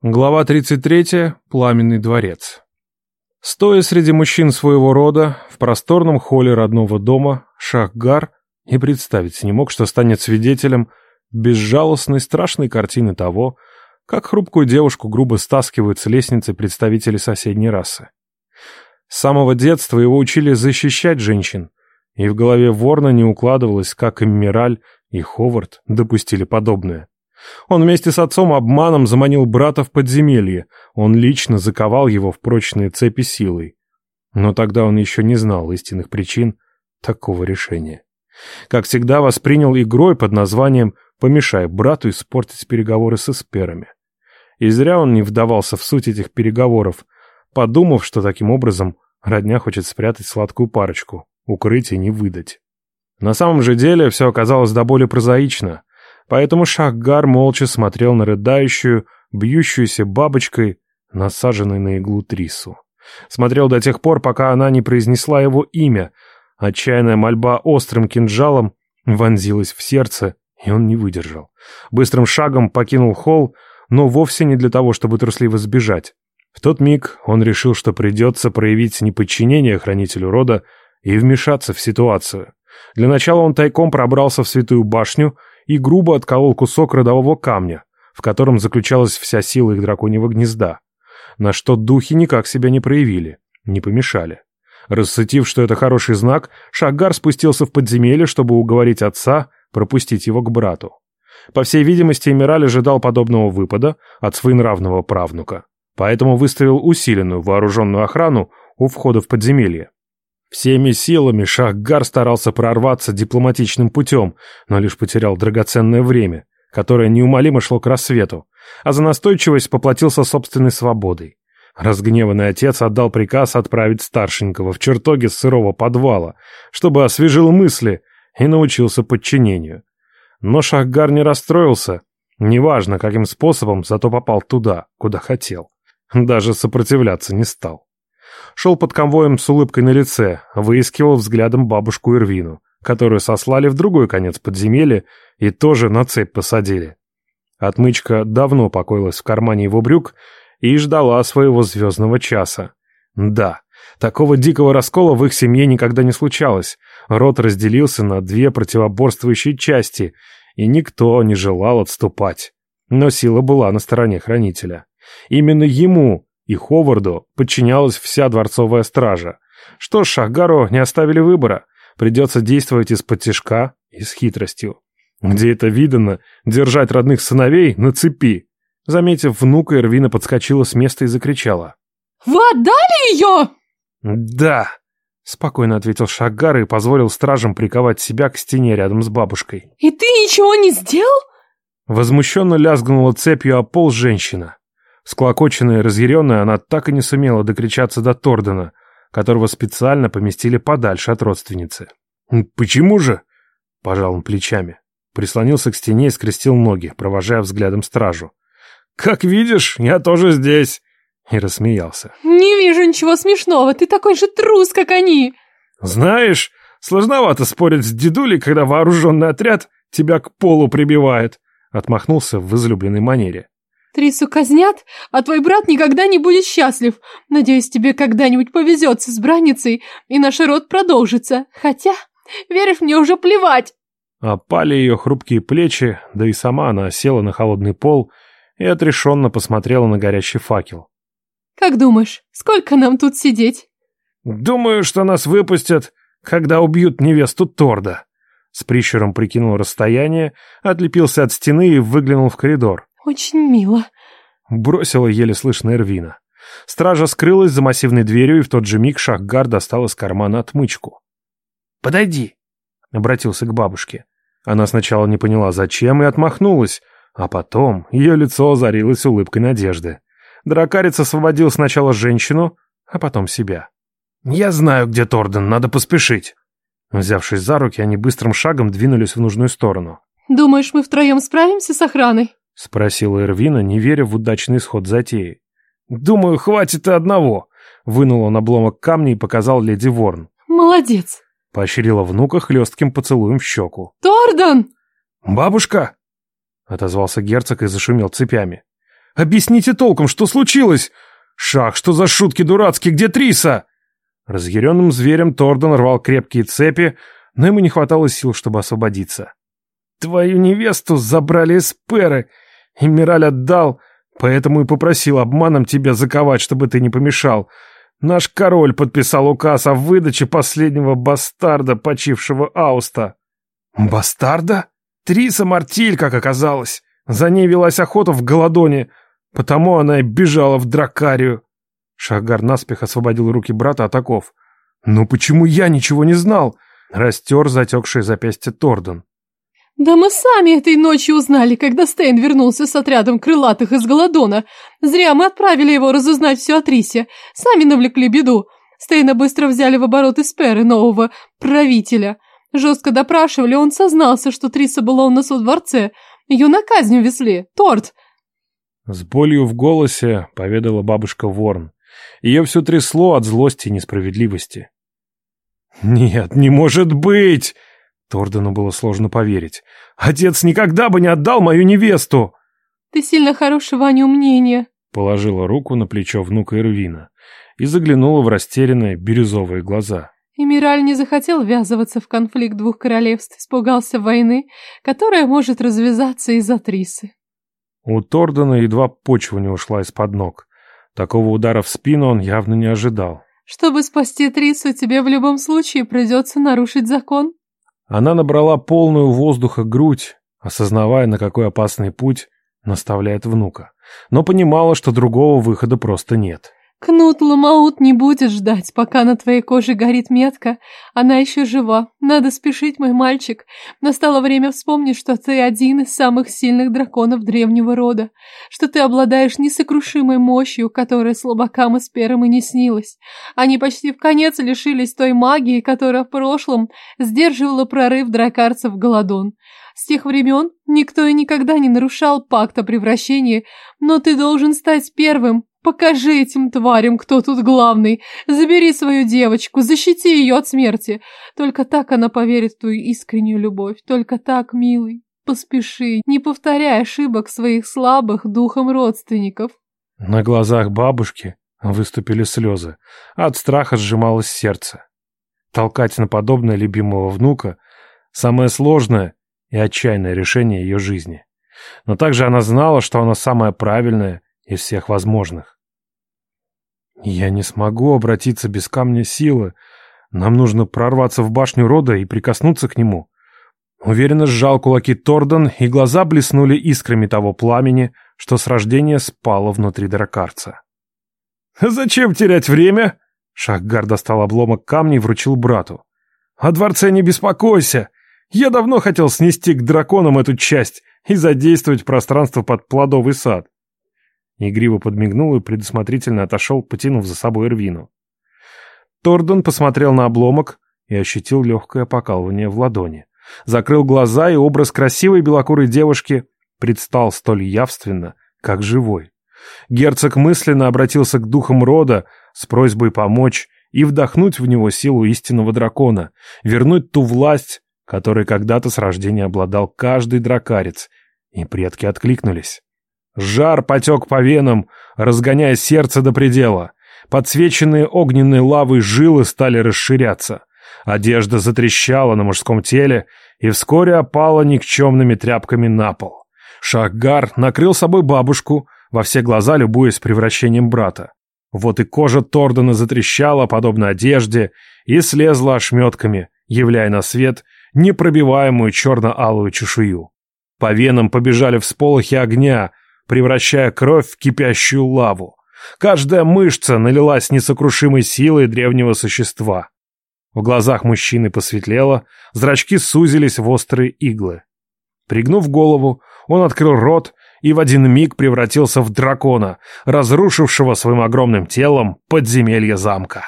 Глава 33. Пламенный дворец. Стоя среди мужчин своего рода, в просторном холле родного дома, Шахгар и представить не мог, что станет свидетелем безжалостной страшной картины того, как хрупкую девушку грубо стаскивают с лестницы представители соседней расы. С самого детства его учили защищать женщин, и в голове Ворна не укладывалось, как Эммираль и Ховард допустили подобное. Он вместе с отцом обманом заманил брата в подземелье. Он лично заковал его в прочные цепи силой. Но тогда он еще не знал истинных причин такого решения. Как всегда, воспринял игрой под названием «Помешай брату испортить переговоры с эсперами». И зря он не вдавался в суть этих переговоров, подумав, что таким образом родня хочет спрятать сладкую парочку, укрыть и не выдать. На самом же деле все оказалось до боли прозаично. Поэтому Шахгар молча смотрел на рыдающую, бьющуюся бабочкой, насаженной на иглу Трису. Смотрел до тех пор, пока она не произнесла его имя. Отчаянная мольба острым кинжалом вонзилась в сердце, и он не выдержал. Быстрым шагом покинул холл, но вовсе не для того, чтобы трусливо сбежать. В тот миг он решил, что придется проявить неподчинение хранителю рода и вмешаться в ситуацию. Для начала он тайком пробрался в святую башню и грубо отколол кусок родового камня, в котором заключалась вся сила их драконьего гнезда, на что духи никак себя не проявили, не помешали. Рассытив, что это хороший знак, Шагар спустился в подземелье, чтобы уговорить отца пропустить его к брату. По всей видимости, Эмираль ожидал подобного выпада от своенравного правнука, поэтому выставил усиленную вооруженную охрану у входа в подземелье. Всеми силами Шахгар старался прорваться дипломатичным путем, но лишь потерял драгоценное время, которое неумолимо шло к рассвету, а за настойчивость поплатился собственной свободой. Разгневанный отец отдал приказ отправить старшенького в чертоги сырого подвала, чтобы освежил мысли и научился подчинению. Но Шахгар не расстроился, неважно каким способом, зато попал туда, куда хотел. Даже сопротивляться не стал. Шел под конвоем с улыбкой на лице, выискивал взглядом бабушку Ирвину, которую сослали в другой конец подземелья и тоже на цепь посадили. Отмычка давно покоилась в кармане его брюк и ждала своего звездного часа. Да, такого дикого раскола в их семье никогда не случалось. Род разделился на две противоборствующие части, и никто не желал отступать. Но сила была на стороне хранителя. Именно ему, и Ховарду подчинялась вся дворцовая стража. Что ж, Шахгару не оставили выбора. Придется действовать из-под тяжка и с хитростью. Где это видано, держать родных сыновей на цепи? Заметив внука, Эрвина подскочила с места и закричала. «Вы отдали ее?» «Да», — спокойно ответил Шагар и позволил стражам приковать себя к стене рядом с бабушкой. «И ты ничего не сделал?» Возмущенно лязгнула цепью о пол женщина. Склокоченная и разъяренная, она так и не сумела докричаться до Тордена, которого специально поместили подальше от родственницы. «Почему же?» — пожал он плечами. Прислонился к стене и скрестил ноги, провожая взглядом стражу. «Как видишь, я тоже здесь!» И рассмеялся. «Не вижу ничего смешного, ты такой же трус, как они!» «Знаешь, сложновато спорить с дедулей, когда вооруженный отряд тебя к полу прибивает!» Отмахнулся в излюбленной манере. Трису казнят, а твой брат никогда не будет счастлив. Надеюсь, тебе когда-нибудь повезет с избранницей, и наш род продолжится. Хотя, веришь, мне уже плевать. Опали ее хрупкие плечи, да и сама она села на холодный пол и отрешенно посмотрела на горящий факел. Как думаешь, сколько нам тут сидеть? Думаю, что нас выпустят, когда убьют невесту Торда. С прищуром прикинул расстояние, отлепился от стены и выглянул в коридор. «Очень мило», — бросила еле слышно Эрвина. Стража скрылась за массивной дверью, и в тот же миг Шахгар достал из кармана отмычку. «Подойди», — обратился к бабушке. Она сначала не поняла, зачем, и отмахнулась, а потом ее лицо озарилось улыбкой надежды. Дракарец освободил сначала женщину, а потом себя. «Я знаю, где Торден, надо поспешить». Взявшись за руки, они быстрым шагом двинулись в нужную сторону. «Думаешь, мы втроем справимся с охраной?» — спросила Эрвина, не веря в удачный исход затеи. «Думаю, хватит и одного», — вынул он обломок камня и показал леди Ворн. «Молодец», — поощрила внука хлестким поцелуем в щеку. «Тордан!» «Бабушка!» — отозвался герцог и зашумел цепями. Объясните толком, что случилось? Шах, что за шутки дурацкие? Где Триса?» Разъяренным зверем Торден рвал крепкие цепи, но ему не хватало сил, чтобы освободиться. «Твою невесту забрали из Перы, и Мираль отдал, поэтому и попросил обманом тебя заковать, чтобы ты не помешал. Наш король подписал указ о выдаче последнего бастарда, почившего Ауста». «Бастарда? Триса Мартиль, как оказалось. За ней велась охота в Голодоне, потому она и бежала в Дракарию». Шагар наспех освободил руки брата от оков. «Ну почему я ничего не знал?» Растер затекшее запястье Торден. «Да мы сами этой ночью узнали, когда Стейн вернулся с отрядом крылатых из Голодона. Зря мы отправили его разузнать все о Трисе. Сами навлекли беду. Стейна быстро взяли в оборот из Перы, нового правителя. Жестко допрашивали, он сознался, что Триса была у нас во дворце. Ее на казнь везли. Торт!» С болью в голосе поведала бабушка Ворн. Ее все трясло от злости и несправедливости. «Нет, не может быть!» Тордену было сложно поверить. «Отец никогда бы не отдал мою невесту!» «Ты сильно хорошего о нем мнения!» Положила руку на плечо внука Ирвина и заглянула в растерянные бирюзовые глаза. Эмираль не захотел ввязываться в конфликт двух королевств, испугался войны, которая может развязаться из-за Трисы. У Тордена едва почва не ушла из-под ног. Такого удара в спину он явно не ожидал. «Чтобы спасти Трису, тебе в любом случае придется нарушить закон». Она набрала полную воздуха грудь, осознавая, на какой опасный путь наставляет внука, но понимала, что другого выхода просто нет. Кнут Ламаут не будет ждать, пока на твоей коже горит метка. Она еще жива. Надо спешить, мой мальчик. Настало время вспомнить, что ты один из самых сильных драконов древнего рода, что ты обладаешь несокрушимой мощью, которая слабакам и сперам и не снилась. Они почти в конец лишились той магии, которая в прошлом сдерживала прорыв дракарцев в Голодон. С тех времен никто и никогда не нарушал пакт о превращении, но ты должен стать первым, Покажи этим тварям, кто тут главный. Забери свою девочку, защити ее от смерти. Только так она поверит в твою искреннюю любовь. Только так, милый. Поспеши, не повторяй ошибок своих слабых духом родственников. На глазах бабушки выступили слезы. От страха сжималось сердце. Толкать на подобное любимого внука – самое сложное и отчаянное решение ее жизни. Но также она знала, что оно самое правильное из всех возможных. «Я не смогу обратиться без камня силы. Нам нужно прорваться в башню рода и прикоснуться к нему». Уверенно сжал кулаки Тордон, и глаза блеснули искрами того пламени, что с рождения спало внутри дракарца. «Зачем терять время?» Шахгар достал обломок камня и вручил брату. «О дворце не беспокойся. Я давно хотел снести к драконам эту часть и задействовать пространство под плодовый сад. Игриво подмигнул и предусмотрительно отошел, потянув за собой Эрвину. Тордон посмотрел на обломок и ощутил легкое покалывание в ладони. Закрыл глаза, и образ красивой белокурой девушки предстал столь явственно, как живой. Герцог мысленно обратился к духам рода с просьбой помочь и вдохнуть в него силу истинного дракона, вернуть ту власть, которой когда-то с рождения обладал каждый дракарец, и предки откликнулись. Жар потек по венам, разгоняя сердце до предела. Подсвеченные огненной лавой жилы стали расширяться. Одежда затрещала на мужском теле и вскоре опала никчемными тряпками на пол. Шахгар накрыл собой бабушку, во все глаза любуясь превращением брата. Вот и кожа Тордена затрещала, подобно одежде, и слезла ошметками, являя на свет непробиваемую черно-алую чешую. По венам побежали всполохи огня, превращая кровь в кипящую лаву. Каждая мышца налилась несокрушимой силой древнего существа. В глазах мужчины посветлело, зрачки сузились в острые иглы. Пригнув голову, он открыл рот и в один миг превратился в дракона, разрушившего своим огромным телом подземелье замка.